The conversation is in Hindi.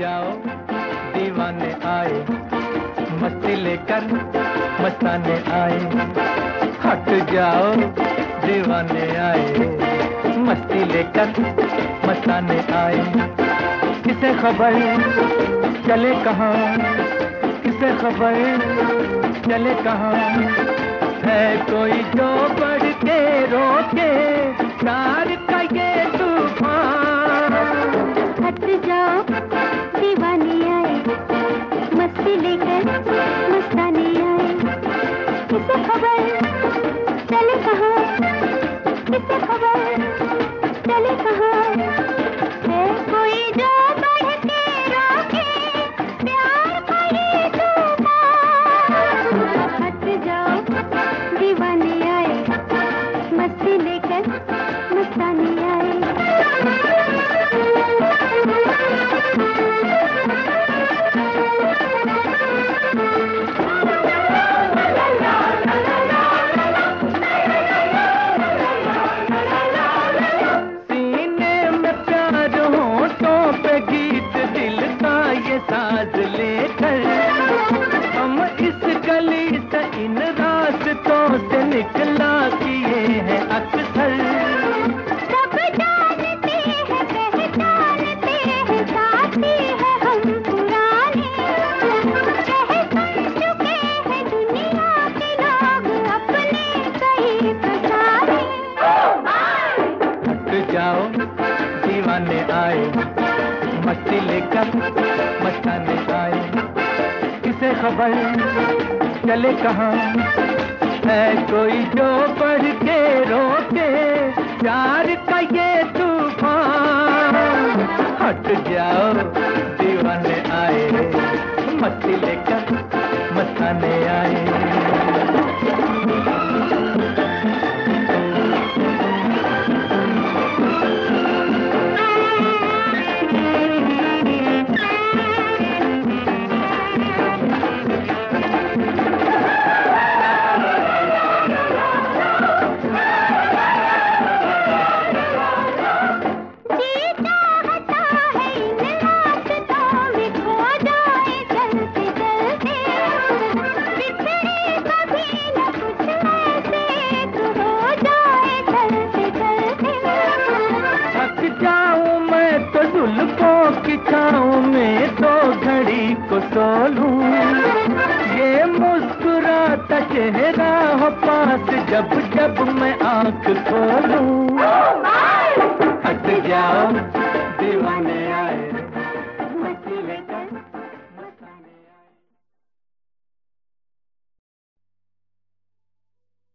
जाओ, दीवाने आए। मस्ती लेकर मस्ताने आए। हट जाओ, दीवाने आए। मस्ती लेकर मस्ताने आए। किसे खबर चले कहाँ? किसे खबर चले कहाँ? है कोई जो बढ़ मस्ती अक्सर। सब जानते हैं पहचानते हैं साथी हैं हम पुराने। कह सुन चुके हैं दुनिया के लोग अपने कई फसाने हट जाओ दीवाने आए। मस्ती लेकर मस्ताने आए। किसे खबर चले कहाँ? है कोई जो पढ़ के रोके प्यार का ये तूफ़ान। हट जाओ। छाँव में दो घड़ी को सोलूं ये मुस्कुराता चेहरा हो पास, जब जब मैं आँख खोलूं।